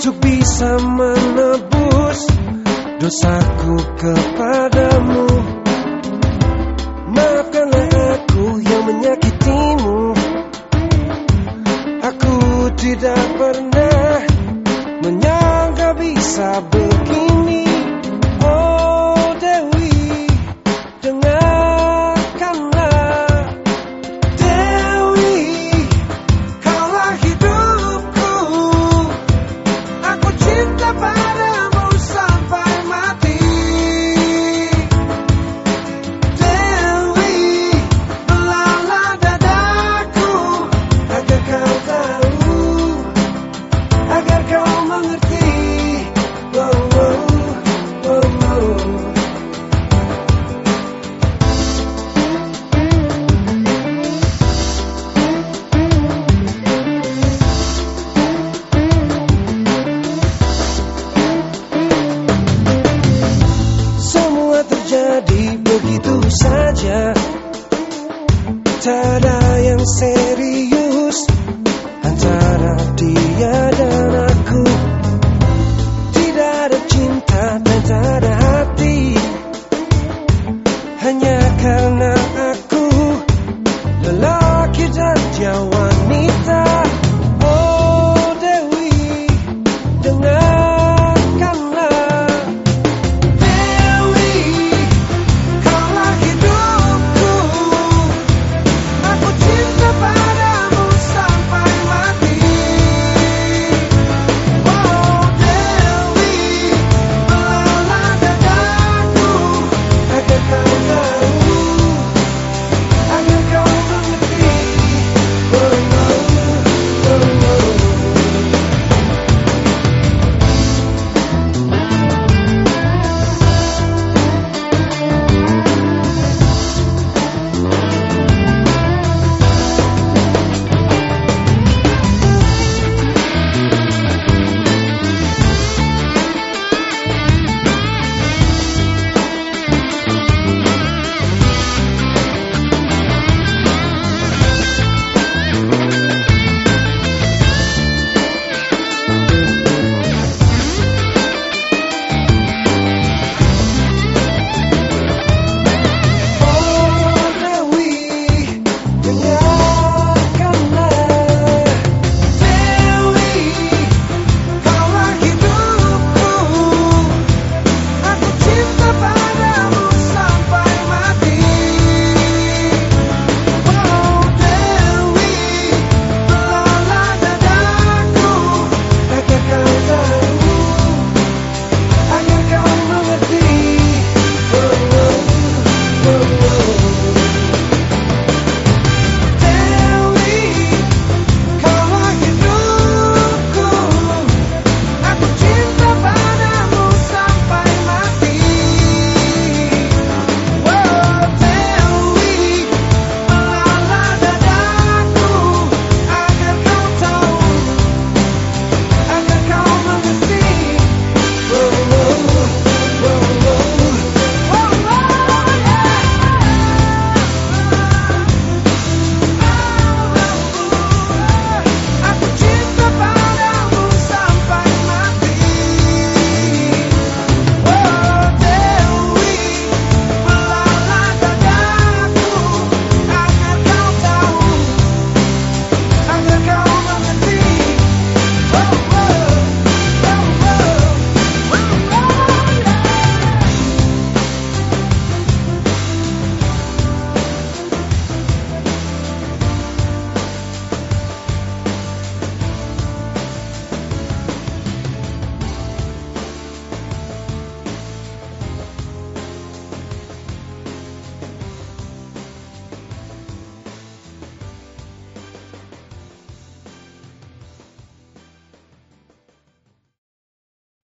Untuk bisa menebus dosaku kepadamu. Maafkanlah aku yang menyakitimu. Aku tidak pernah menyangka bisa terjadi begitu saja. Tak ada yang serius Antara dia dan aku. Tidak ada cinta dan tak ada hati. Hanya karena